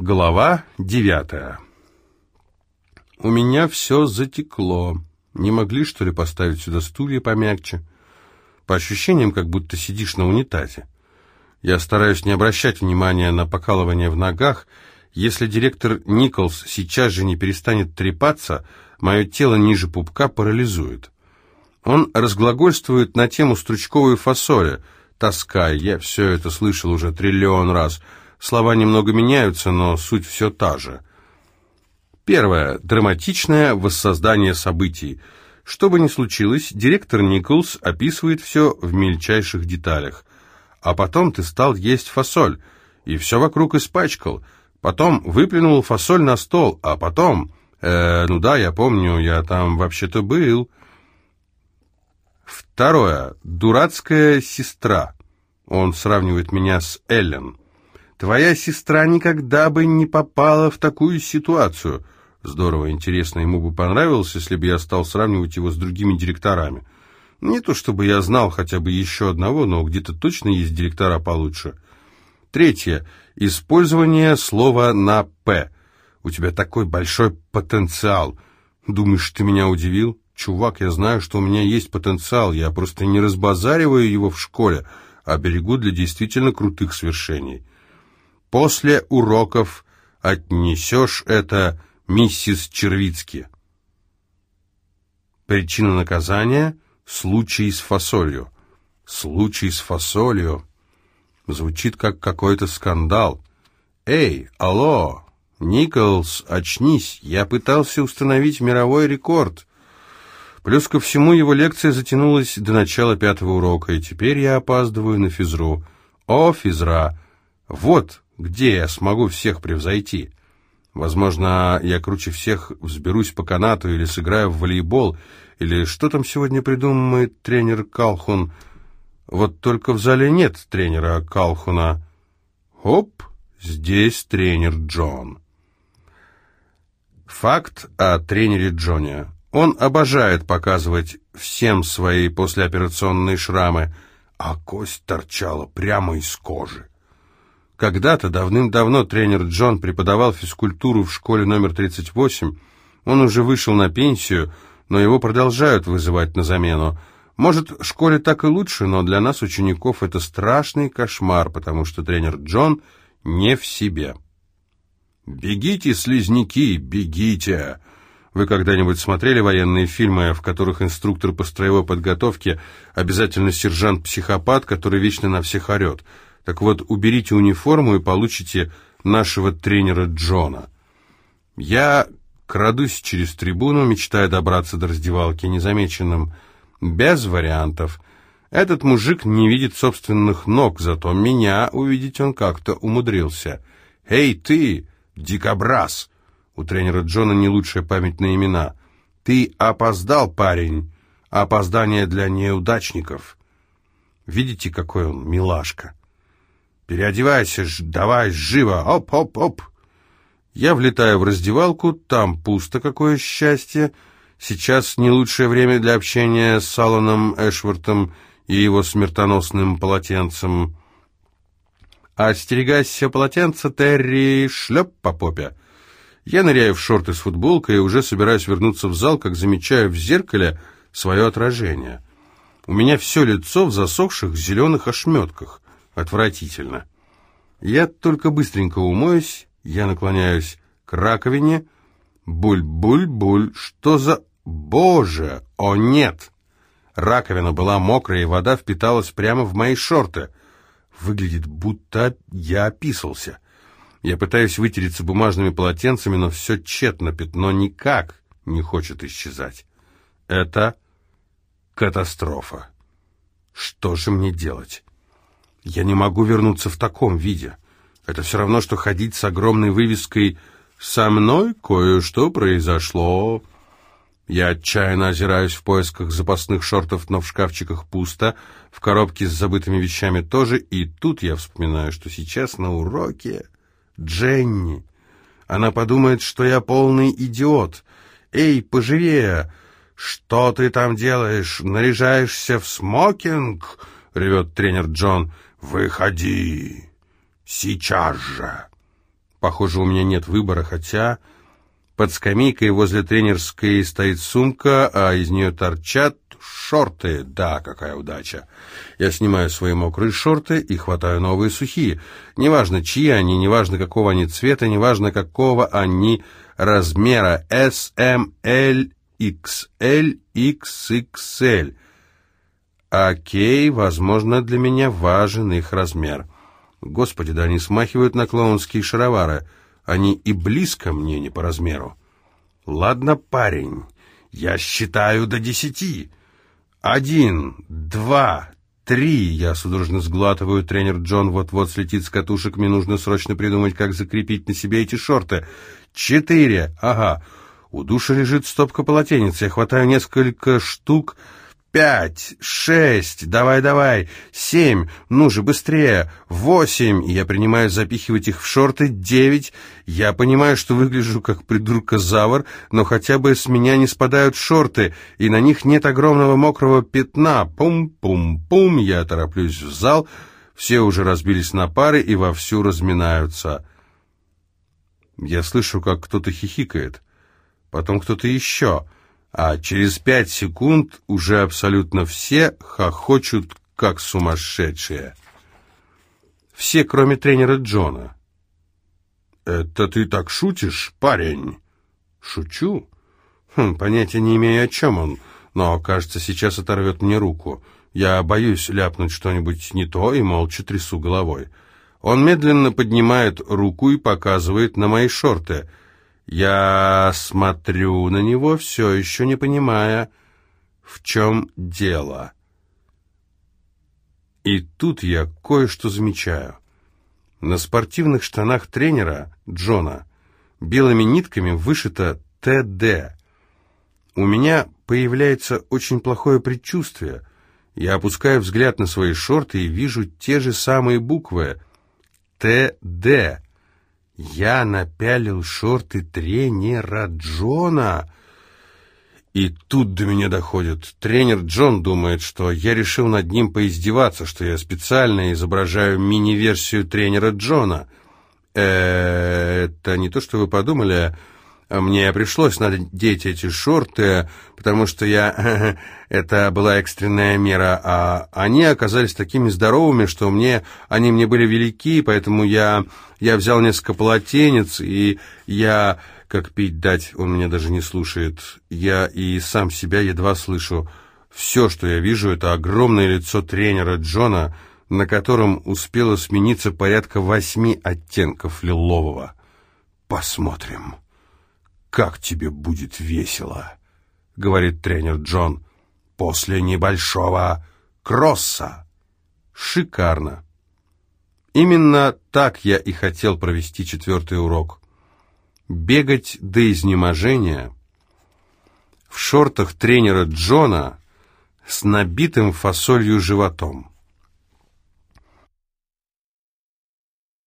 Глава девятая. У меня все затекло. Не могли, что ли, поставить сюда стулья помягче? По ощущениям, как будто сидишь на унитазе. Я стараюсь не обращать внимания на покалывание в ногах. Если директор Николс сейчас же не перестанет трепаться, мое тело ниже пупка парализует. Он разглагольствует на тему стручковой фасоли. Тоска, я все это слышал уже триллион раз — Слова немного меняются, но суть все та же. Первое. Драматичное воссоздание событий. Что бы ни случилось, директор Николс описывает все в мельчайших деталях. А потом ты стал есть фасоль, и все вокруг испачкал. Потом выплюнул фасоль на стол, а потом... Э, ну да, я помню, я там вообще-то был. Второе. Дурацкая сестра. Он сравнивает меня с Эллен. Твоя сестра никогда бы не попала в такую ситуацию. Здорово, интересно, ему бы понравилось, если бы я стал сравнивать его с другими директорами. Не то чтобы я знал хотя бы еще одного, но где-то точно есть директора получше. Третье. Использование слова на «п». У тебя такой большой потенциал. Думаешь, ты меня удивил? Чувак, я знаю, что у меня есть потенциал, я просто не разбазариваю его в школе, а берегу для действительно крутых свершений. После уроков отнесешь это миссис Червицки. Причина наказания — случай с фасолью. Случай с фасолью. Звучит как какой-то скандал. «Эй, алло, Николс, очнись, я пытался установить мировой рекорд». Плюс ко всему его лекция затянулась до начала пятого урока, и теперь я опаздываю на физру. О, физра! Вот где я смогу всех превзойти? Возможно, я круче всех взберусь по канату или сыграю в волейбол, или что там сегодня придумает тренер Калхун. Вот только в зале нет тренера Калхуна. Оп, здесь тренер Джон. Факт о тренере Джоне. Он обожает показывать всем свои послеоперационные шрамы, а кость торчала прямо из кожи. Когда-то, давным-давно, тренер Джон преподавал физкультуру в школе номер 38. Он уже вышел на пенсию, но его продолжают вызывать на замену. Может, в школе так и лучше, но для нас, учеников, это страшный кошмар, потому что тренер Джон не в себе. «Бегите, слизняки, бегите!» Вы когда-нибудь смотрели военные фильмы, в которых инструктор по строевой подготовке обязательно сержант-психопат, который вечно на всех орет – так вот, уберите униформу и получите нашего тренера Джона. Я крадусь через трибуну, мечтая добраться до раздевалки незамеченным. Без вариантов. Этот мужик не видит собственных ног, зато меня увидеть он как-то умудрился. «Эй, ты, дикобраз!» У тренера Джона не лучшая память на имена. «Ты опоздал, парень. Опоздание для неудачников». Видите, какой он милашка? «Переодевайся, ж, давай, живо! Оп-оп-оп!» Я влетаю в раздевалку, там пусто, какое счастье. Сейчас не лучшее время для общения с Алланом Эшвортом и его смертоносным полотенцем. «Остерегайся полотенца, Терри, шлеп по попе!» Я ныряю в шорты с футболкой и уже собираюсь вернуться в зал, как замечаю в зеркале свое отражение. У меня все лицо в засохших зеленых ошметках. Отвратительно. Я только быстренько умоюсь, я наклоняюсь к раковине. Буль-буль-буль, что за... Боже, о нет! Раковина была мокрая, и вода впиталась прямо в мои шорты. Выглядит, будто я описался. Я пытаюсь вытереться бумажными полотенцами, но все тщетно, пятно никак не хочет исчезать. Это катастрофа. Что же мне делать? Я не могу вернуться в таком виде. Это все равно, что ходить с огромной вывеской «Со мной кое-что произошло». Я отчаянно озираюсь в поисках запасных шортов, но в шкафчиках пусто, в коробке с забытыми вещами тоже, и тут я вспоминаю, что сейчас на уроке Дженни. Она подумает, что я полный идиот. «Эй, поживее! Что ты там делаешь? Наряжаешься в смокинг?» — ревет тренер Джон. «Выходи! Сейчас же!» Похоже, у меня нет выбора, хотя... Под скамейкой возле тренерской стоит сумка, а из нее торчат шорты. Да, какая удача. Я снимаю свои мокрые шорты и хватаю новые сухие. Неважно, чьи они, неважно, какого они цвета, неважно, какого они размера. S, M, L, XL, XXL. Окей, возможно, для меня важен их размер. Господи, да они смахивают на клоунские шаровары. Они и близко мне не по размеру. Ладно, парень, я считаю до десяти. Один, два, три. Я судорожно сглатываю. Тренер Джон вот-вот слетит с катушек. Мне нужно срочно придумать, как закрепить на себе эти шорты. Четыре. Ага. У душа лежит стопка полотенец. Я хватаю несколько штук пять, шесть, давай-давай, семь, ну же, быстрее, восемь, я принимаю запихивать их в шорты, девять, я понимаю, что выгляжу как придурка-завр, но хотя бы с меня не спадают шорты, и на них нет огромного мокрого пятна, пум-пум-пум, я тороплюсь в зал, все уже разбились на пары и вовсю разминаются. Я слышу, как кто-то хихикает, потом кто-то еще — а через пять секунд уже абсолютно все хохочут, как сумасшедшие. Все, кроме тренера Джона. «Это ты так шутишь, парень?» «Шучу?» хм, «Понятия не имею, о чем он, но, кажется, сейчас оторвет мне руку. Я боюсь ляпнуть что-нибудь не то и молча трясу головой. Он медленно поднимает руку и показывает на мои шорты — я смотрю на него, все еще не понимая, в чем дело. И тут я кое-что замечаю. На спортивных штанах тренера Джона белыми нитками вышито ТД. У меня появляется очень плохое предчувствие. Я опускаю взгляд на свои шорты и вижу те же самые буквы ТД. Я напялил шорты тренера Джона. И тут до меня доходит. Тренер Джон думает, что я решил над ним поиздеваться, что я специально изображаю мини-версию тренера Джона. Э, это не то, что вы подумали, мне пришлось надеть эти шорты, потому что я... Это была экстренная мера, а они оказались такими здоровыми, что мне... Они мне были велики, поэтому я... Я взял несколько полотенец, и я... Как пить дать, он меня даже не слушает. Я и сам себя едва слышу. Все, что я вижу, это огромное лицо тренера Джона, на котором успело смениться порядка восьми оттенков лилового. Посмотрим как тебе будет весело», — говорит тренер Джон, — «после небольшого кросса». Шикарно. Именно так я и хотел провести четвертый урок. Бегать до изнеможения в шортах тренера Джона с набитым фасолью животом.